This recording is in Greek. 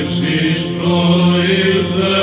Εξής προήλθε